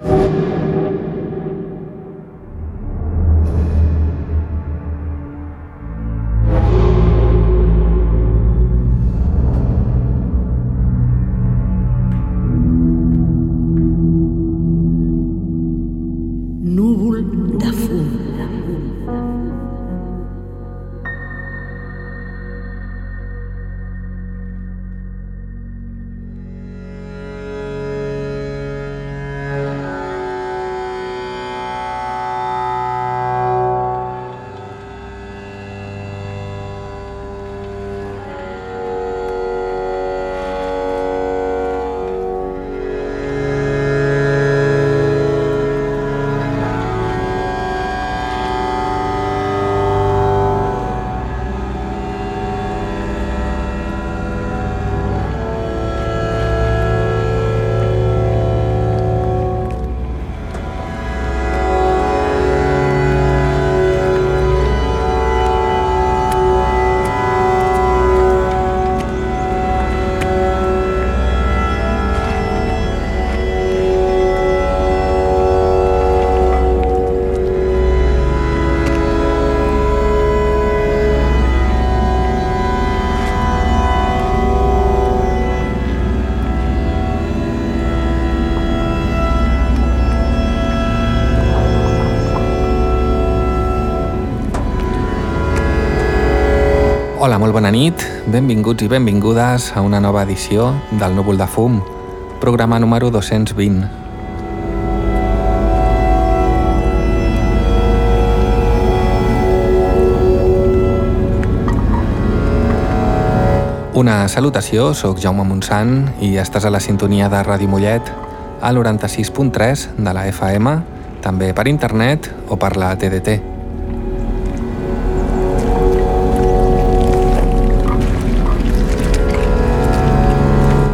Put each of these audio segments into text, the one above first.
you. Bona nit, benvinguts i benvingudes a una nova edició del Núvol de Fum, programa número 220. Una salutació, sóc Jaume Montsant i estàs a la sintonia de Ràdio Mollet al 96.3 de la FM, també per internet o per la TDT.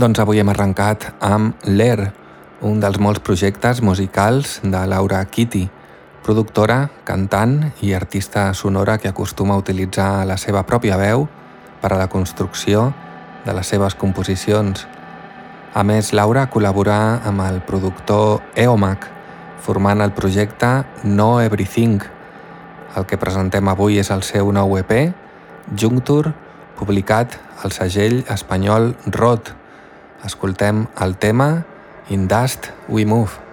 Doncs avui hem arrencat amb L'Air, un dels molts projectes musicals de Laura Kitty, productora, cantant i artista sonora que acostuma a utilitzar la seva pròpia veu per a la construcció de les seves composicions. A més, Laura col·laborà amb el productor Eomac, formant el projecte No Everything. El que presentem avui és el seu nou EP, Juncture, publicat al segell espanyol Rot, Escoltem el tema In Dust We Move.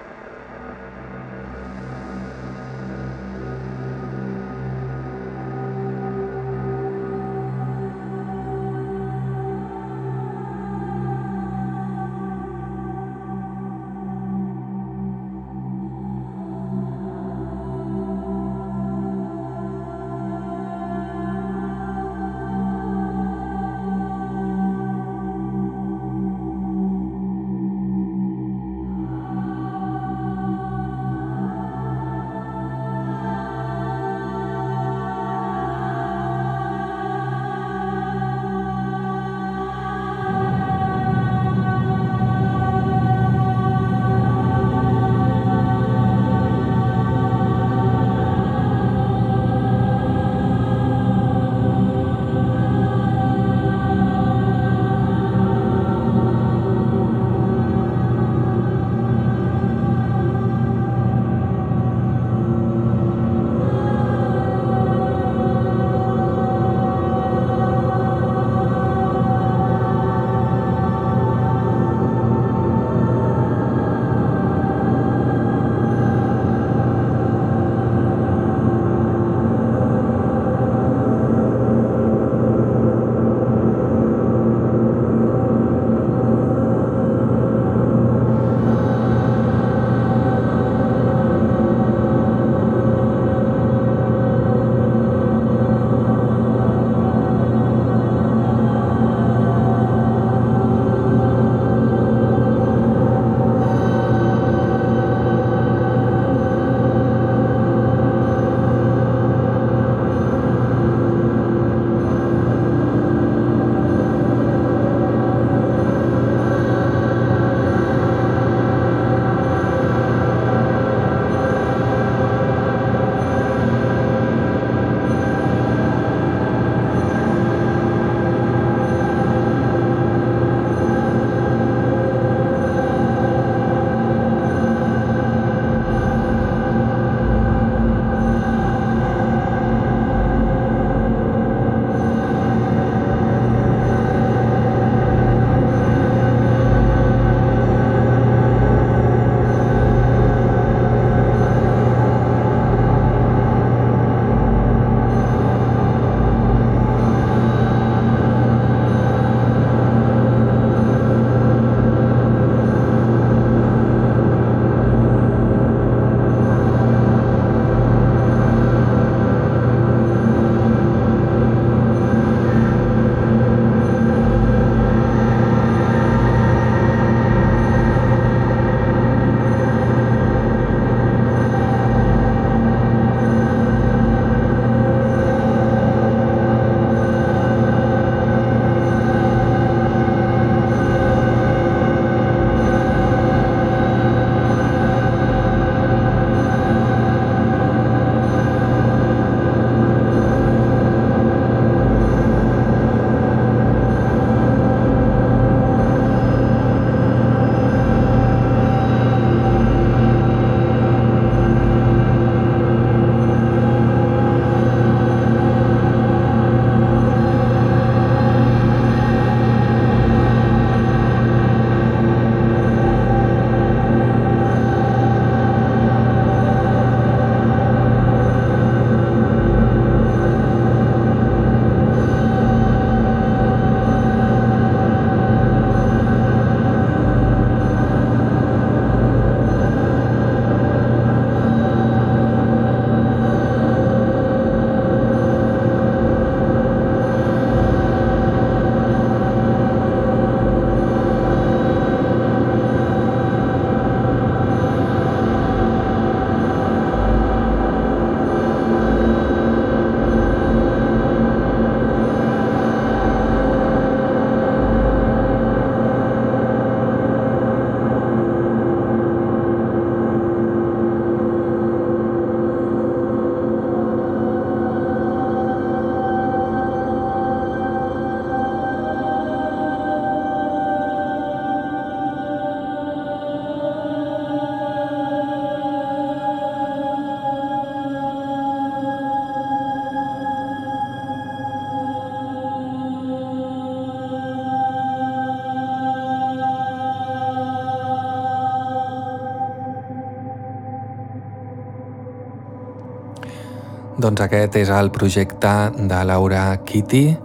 Doncs aquest és el projecte de Laura Kitty,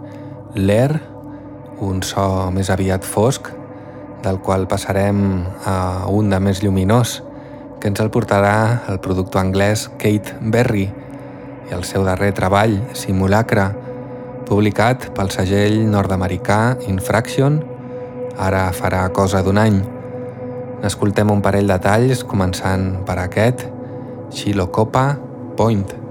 L'Air, un so més aviat fosc, del qual passarem a un de més lluminós, que ens el portarà el productor anglès Kate Berry i el seu darrer treball, Simulacre, publicat pel segell nord-americà Infraction, ara farà cosa d'un any. N'escoltem un parell de talls, començant per aquest, Chilocopa Point.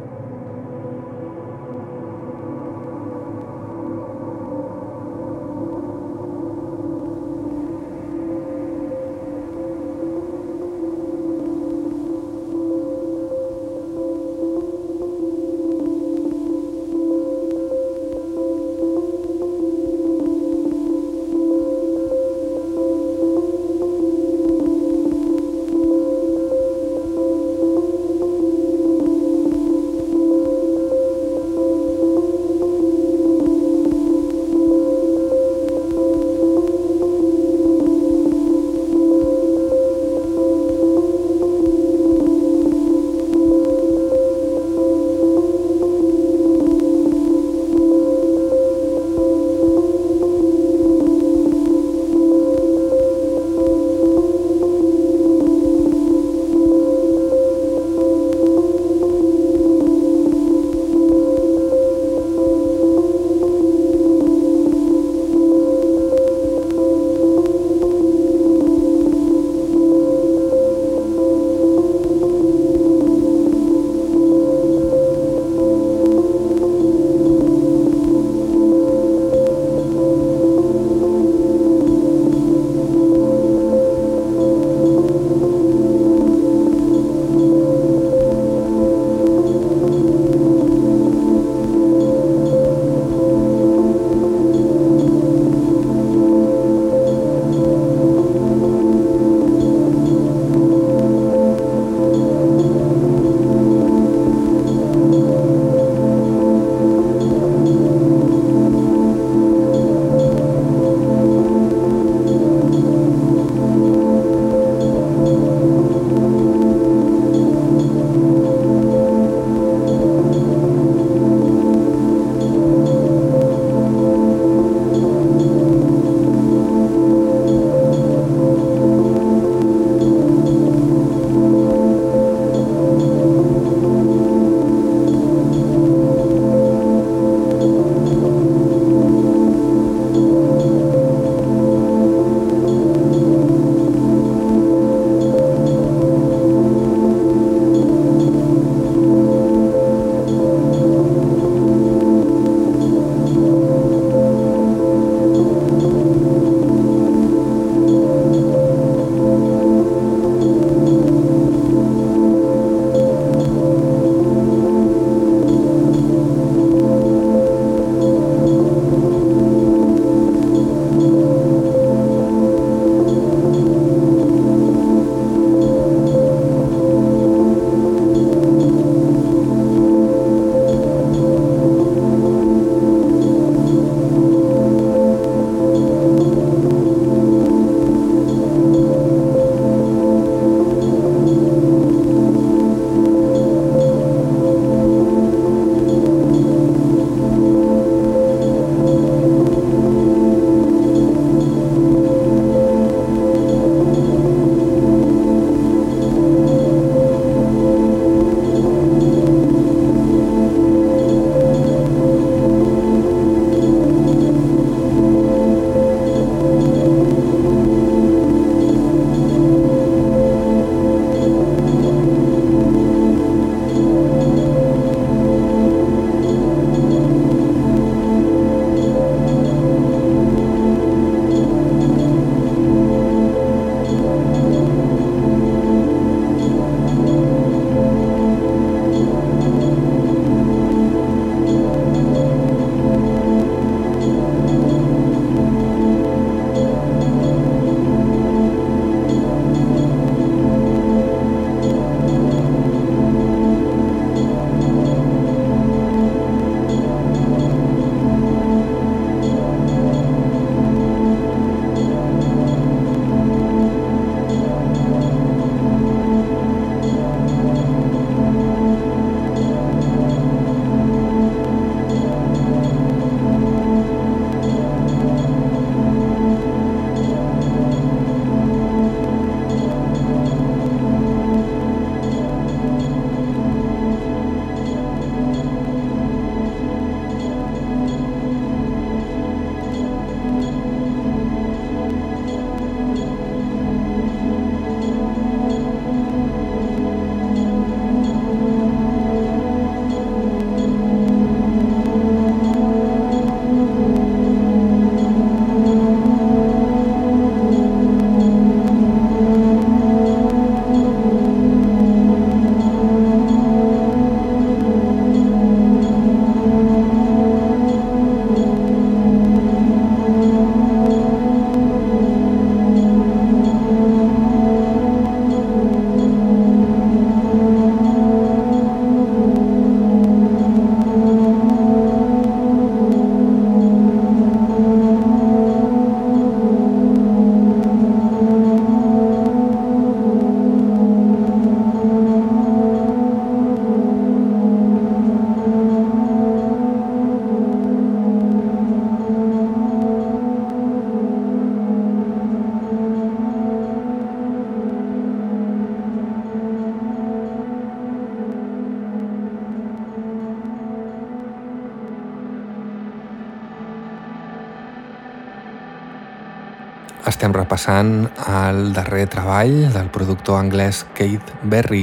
Repassant el darrer treball del productor anglès Keith Berry,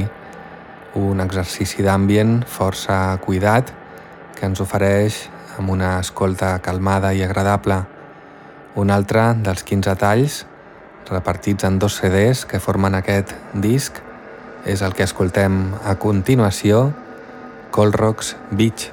un exercici d'ambient força cuidat que ens ofereix amb una escolta calmada i agradable. Un altre dels 15 talls, repartits en dos CDs que formen aquest disc, és el que escoltem a continuació, Cold Rocks Beach.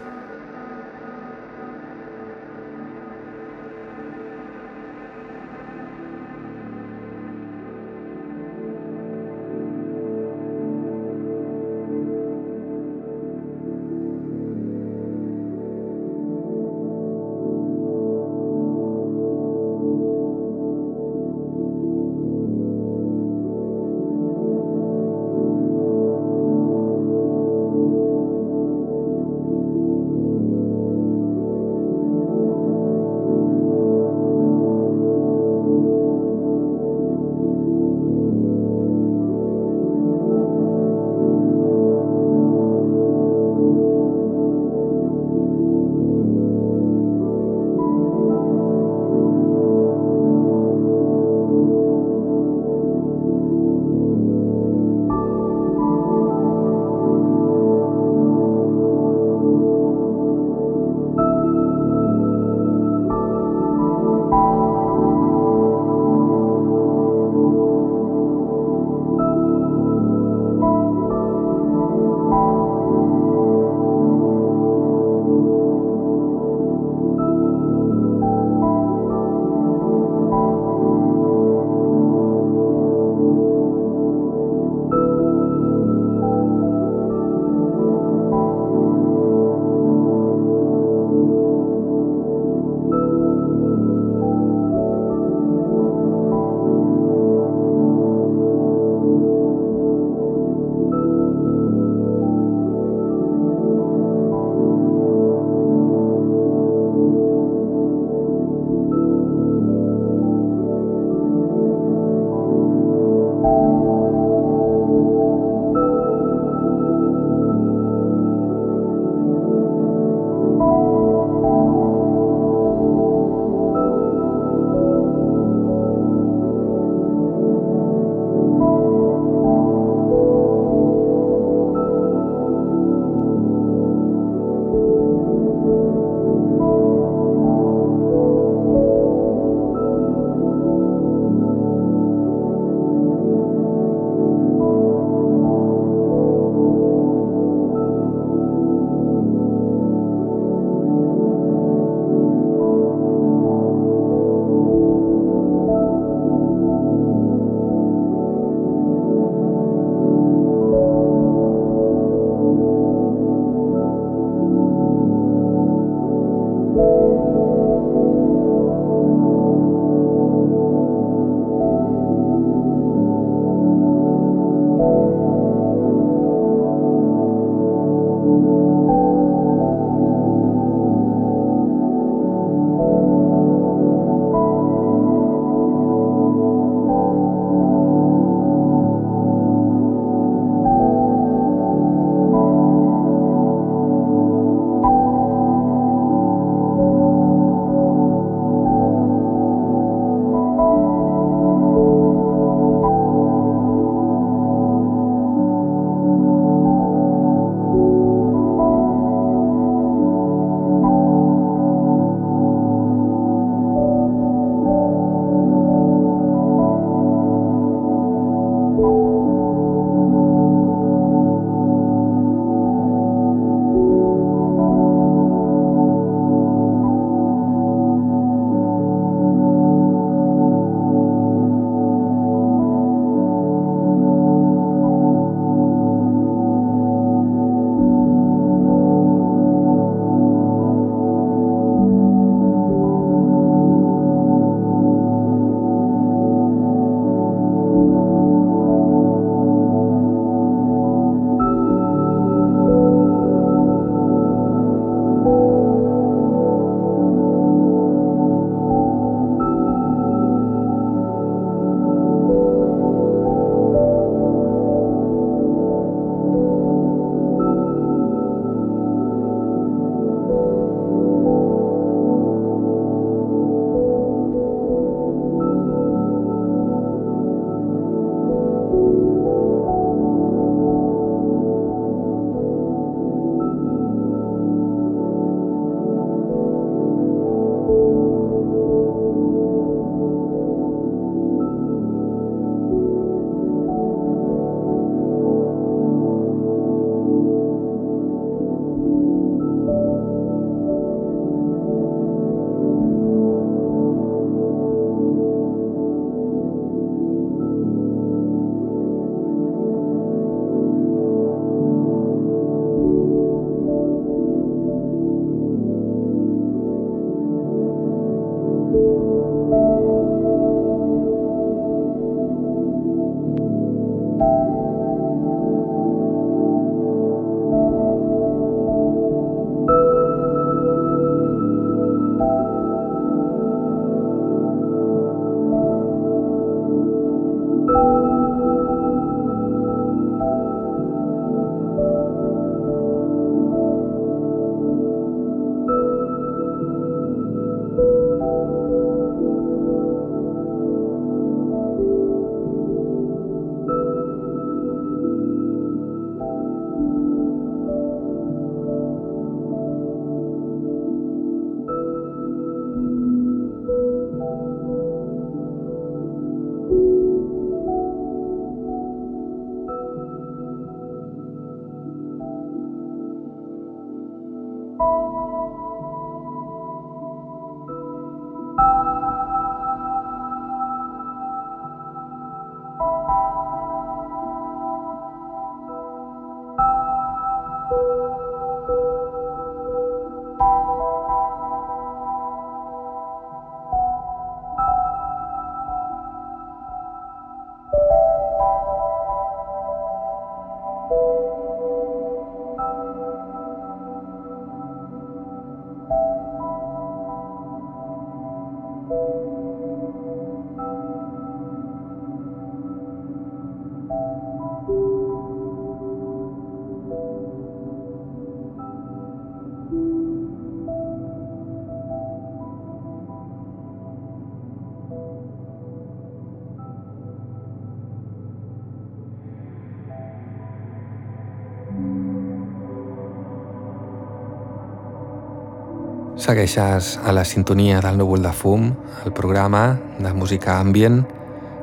Segueixes a la sintonia del núvol de fum, el programa de música ambient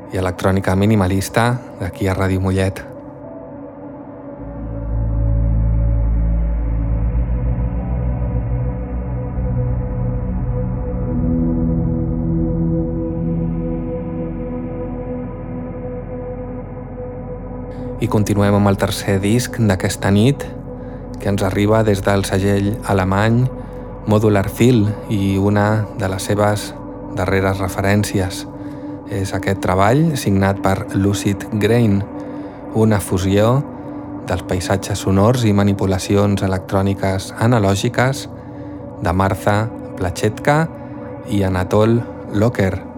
i electrònica minimalista d'aquí a Ràdio Mollet. I continuem amb el tercer disc d'aquesta nit, que ens arriba des del segell alemany Modular Feel i una de les seves darreres referències. És aquest treball signat per Lucid Grain, una fusió dels paisatges sonors i manipulacions electròniques analògiques de Martha Plachetka i Anatol Locker.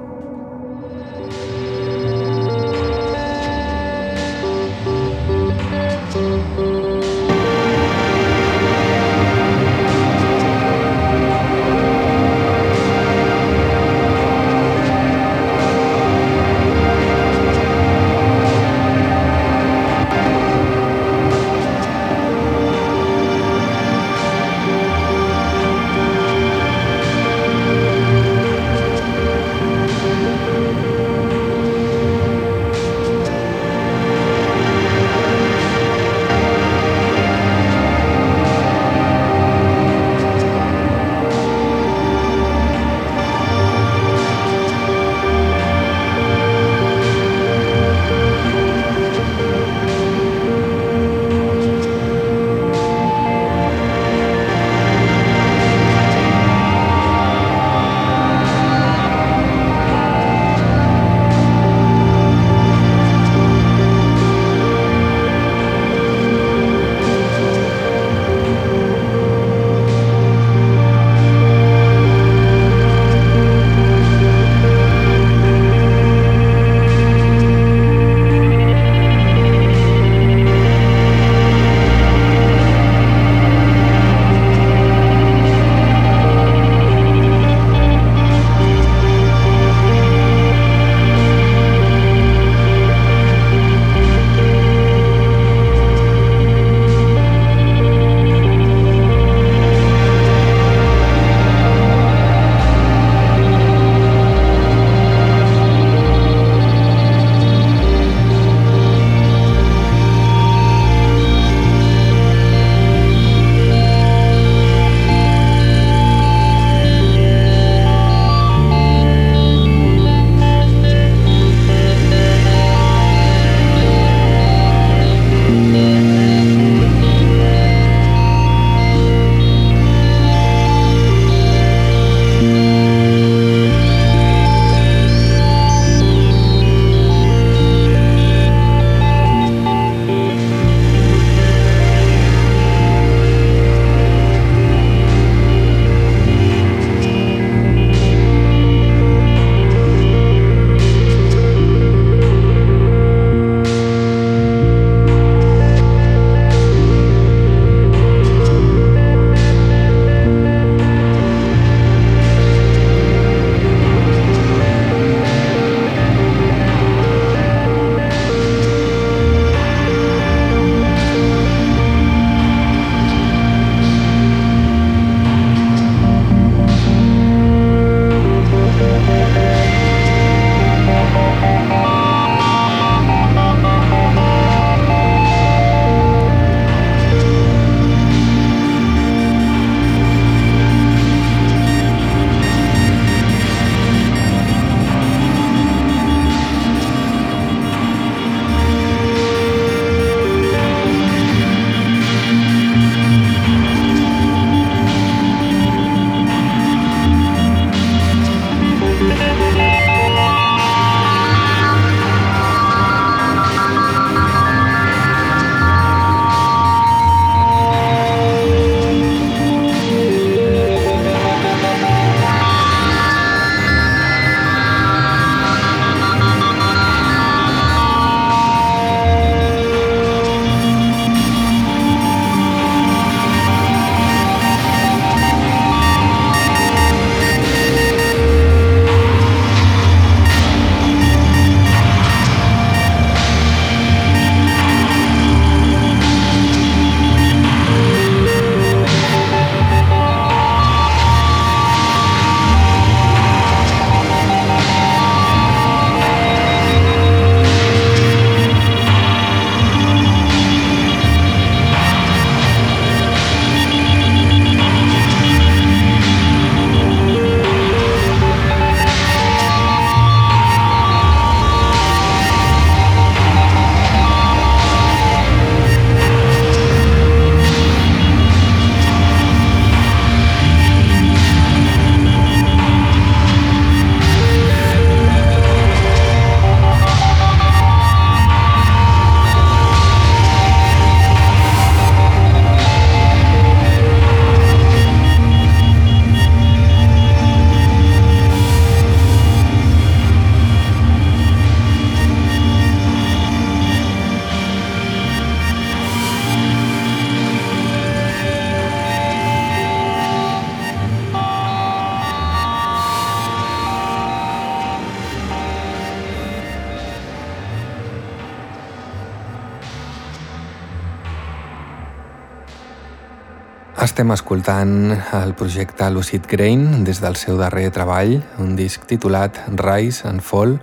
Estem escoltant el projecte Lucid Grain des del seu darrer treball, un disc titulat Rise and Fall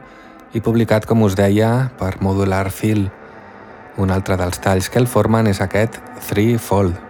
i publicat, com us deia, per Modular Feel. Un altre dels talls que el formen és aquest Three Fold.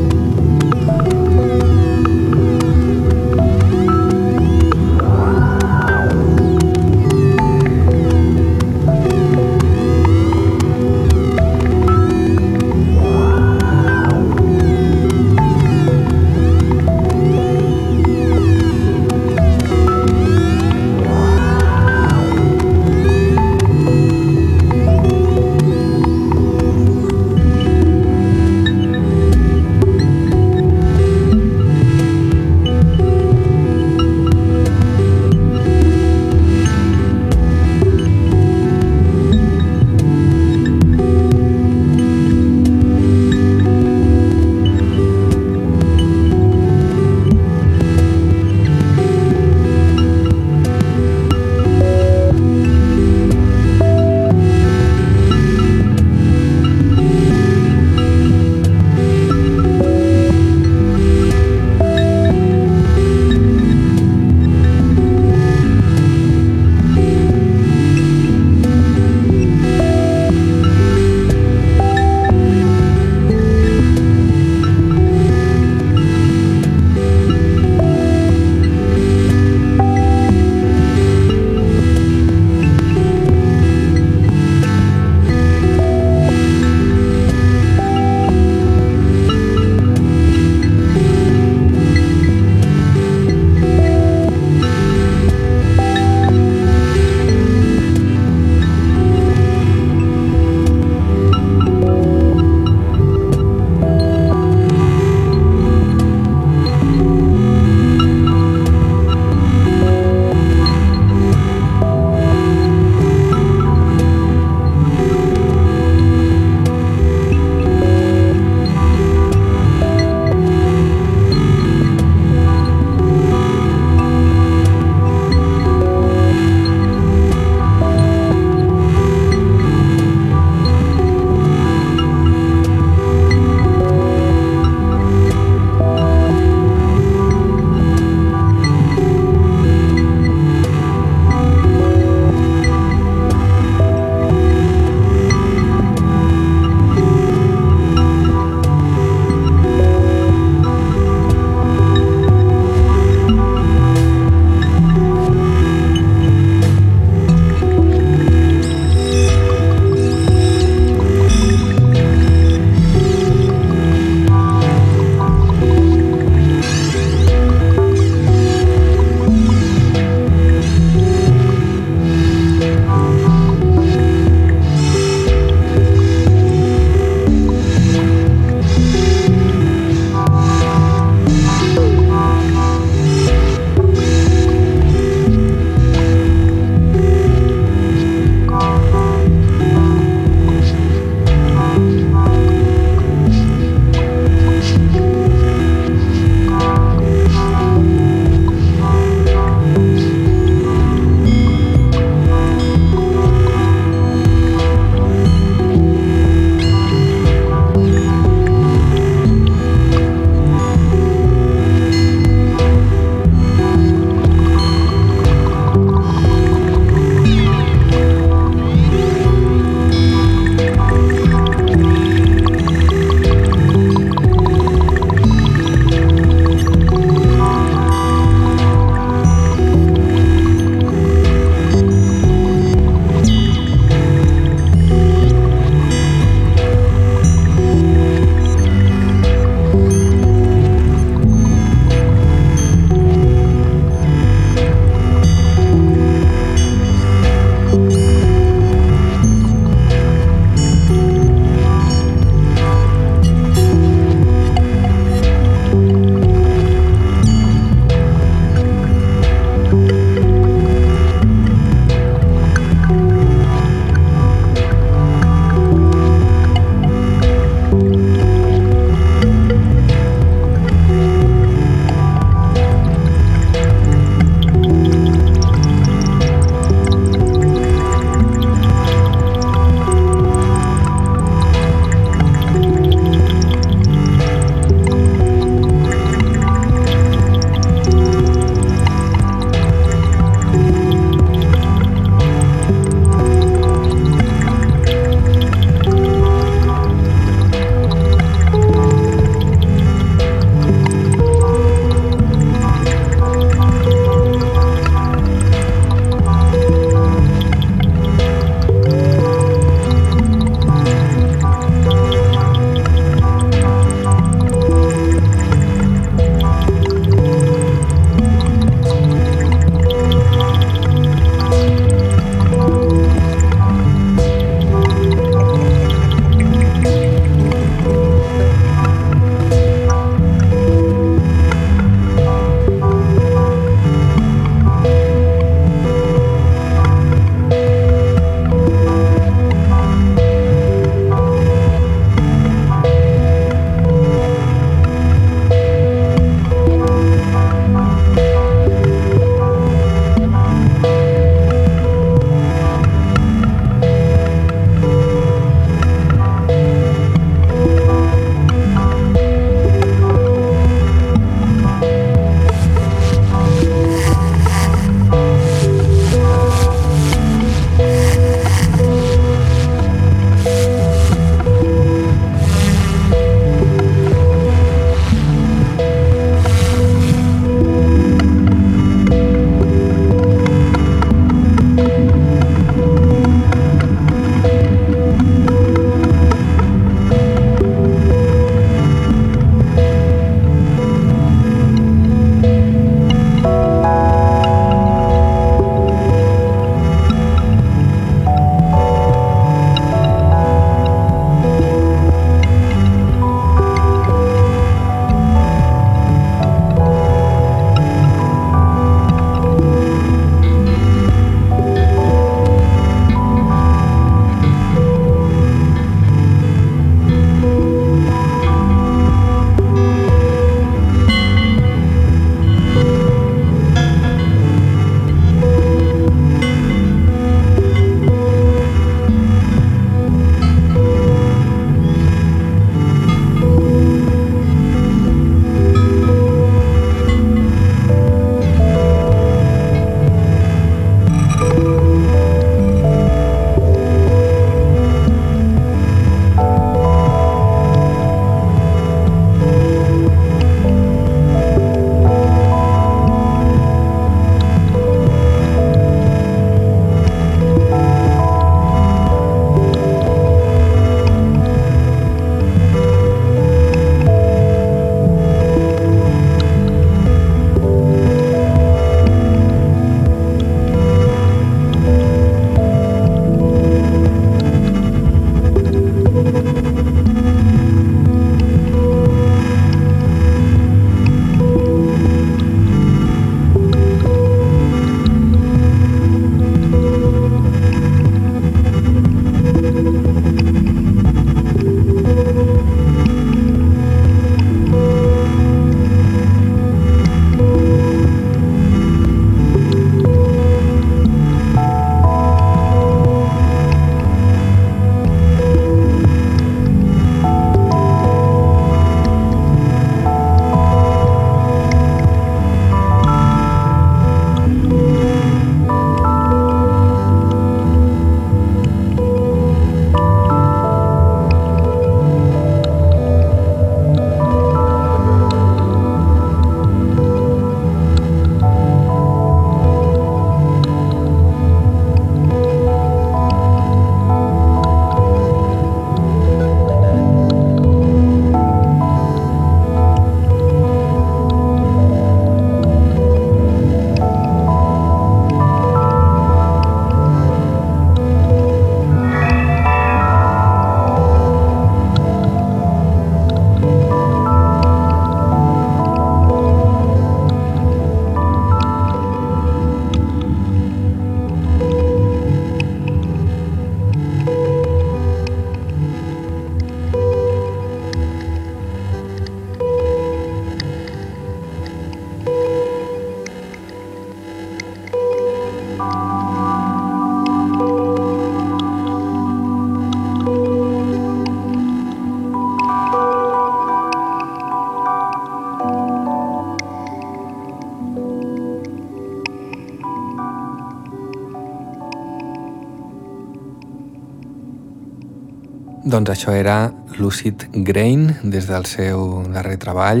Doncs això era Lucid Grain des del seu darrer treball,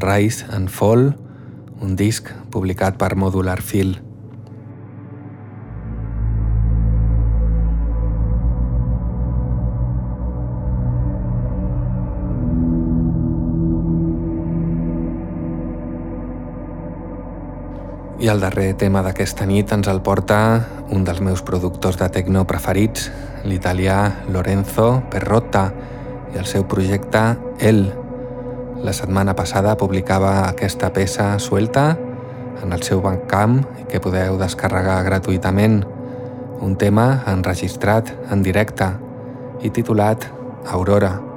Rise and Fall, un disc publicat per Modular Feel. I el darrer tema d'aquesta nit ens el porta un dels meus productors de techno preferits, l'italià Lorenzo Perrotta i el seu projecte El. La setmana passada publicava aquesta peça suelta en el seu Bandcamp que podeu descarregar gratuïtament, un tema enregistrat en directe i titulat Aurora.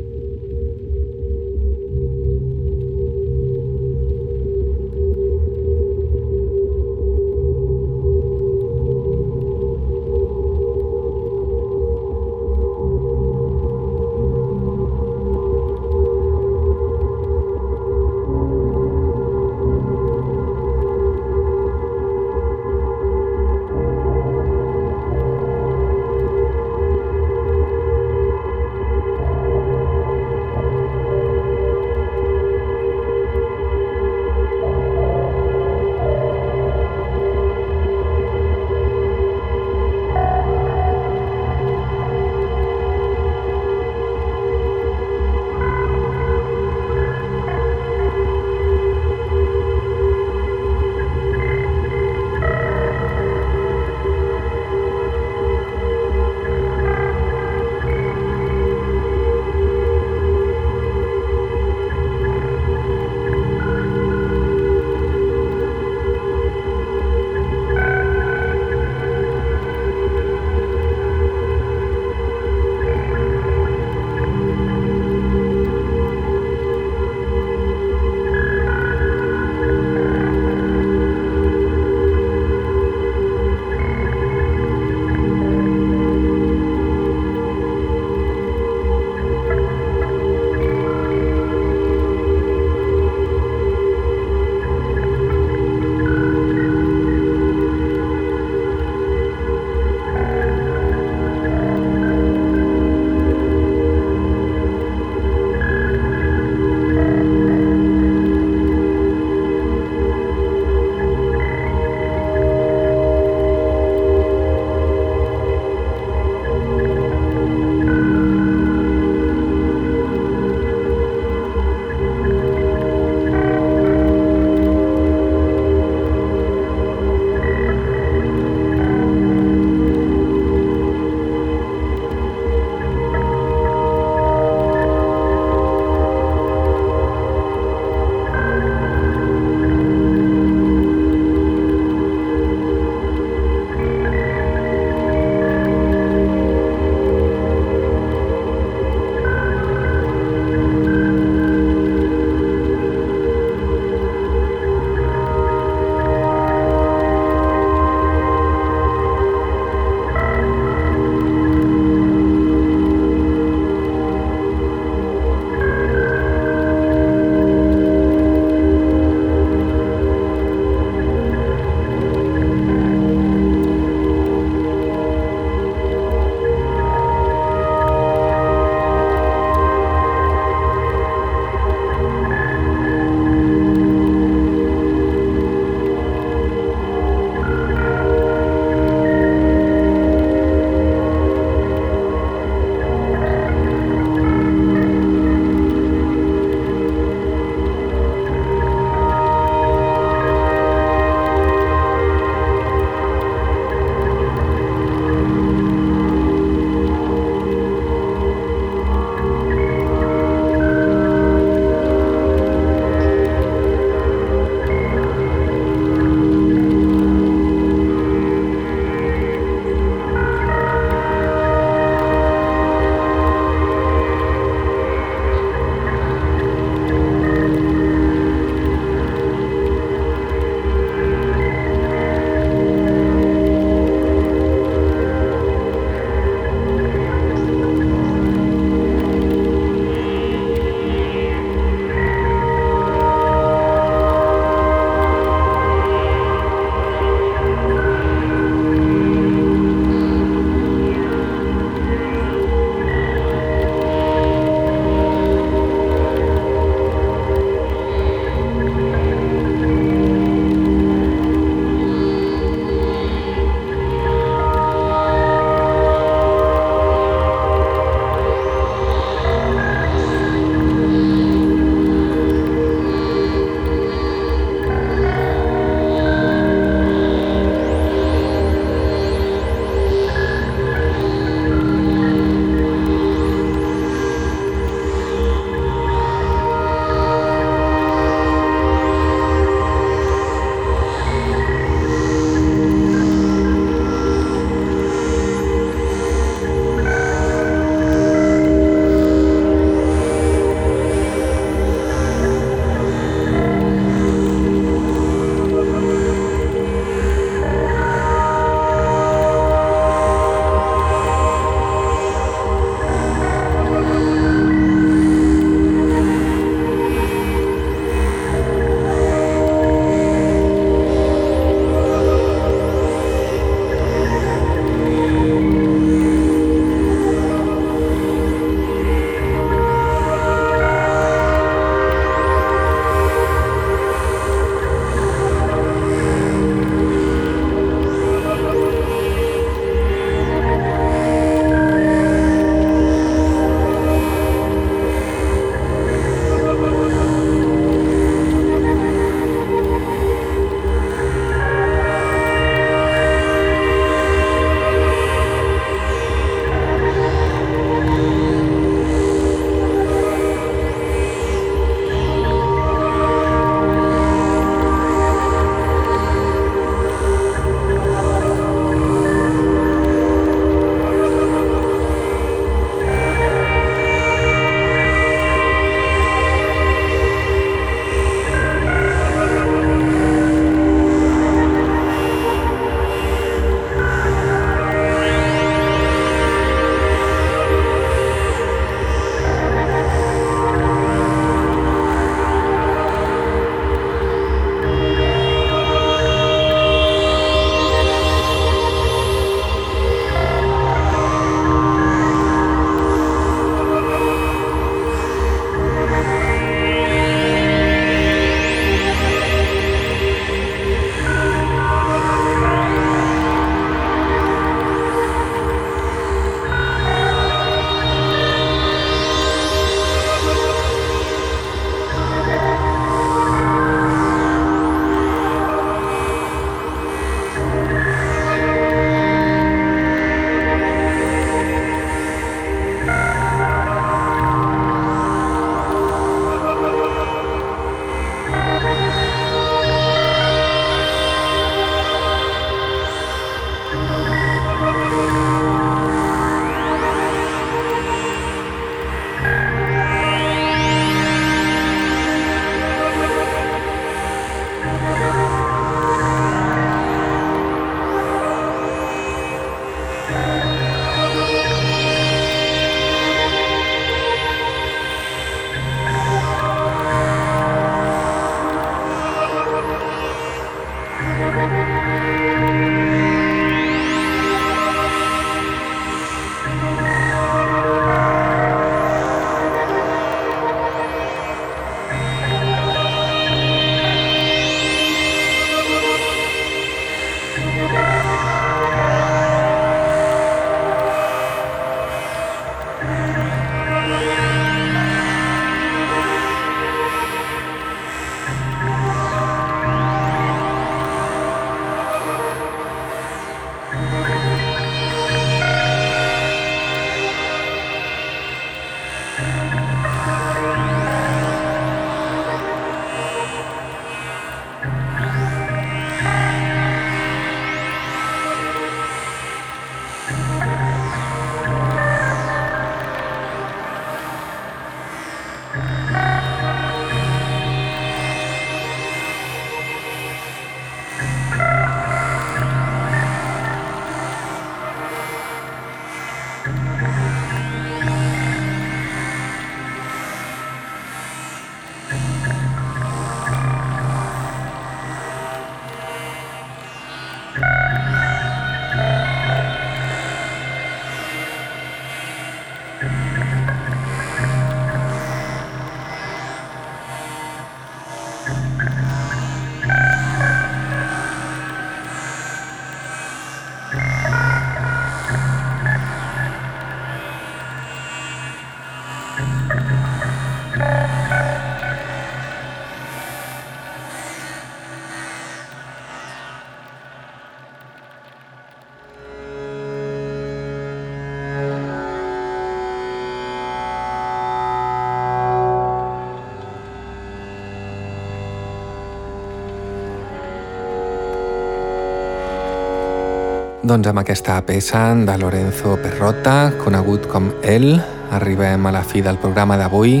Doncs amb aquesta peça de Lorenzo Perrotta, conegut com El, arribem a la fi del programa d'avui,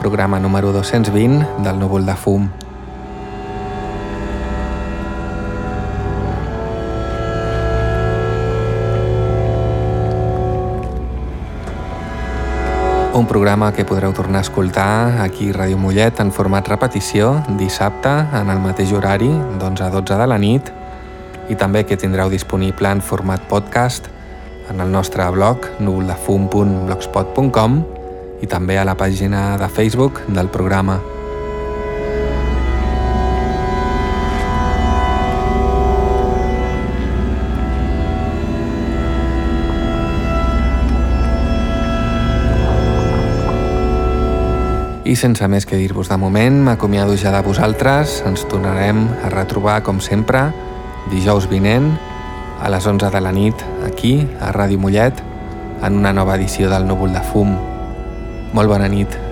programa número 220 del Núvol de Fum. Un programa que podreu tornar a escoltar aquí a Ràdio Mollet en format repetició dissabte en el mateix horari, d'11 a 12 de la nit, i també que tindreu disponible en format podcast en el nostre blog núvoldefum.blogspot.com i també a la pàgina de Facebook del programa. I sense més que dir-vos de moment, m'acomiado ja de vosaltres, ens tornarem a retrobar com sempre dijous vinent a les 11 de la nit aquí a Ràdio Mollet en una nova edició del Núvol de Fum. Molt bona nit.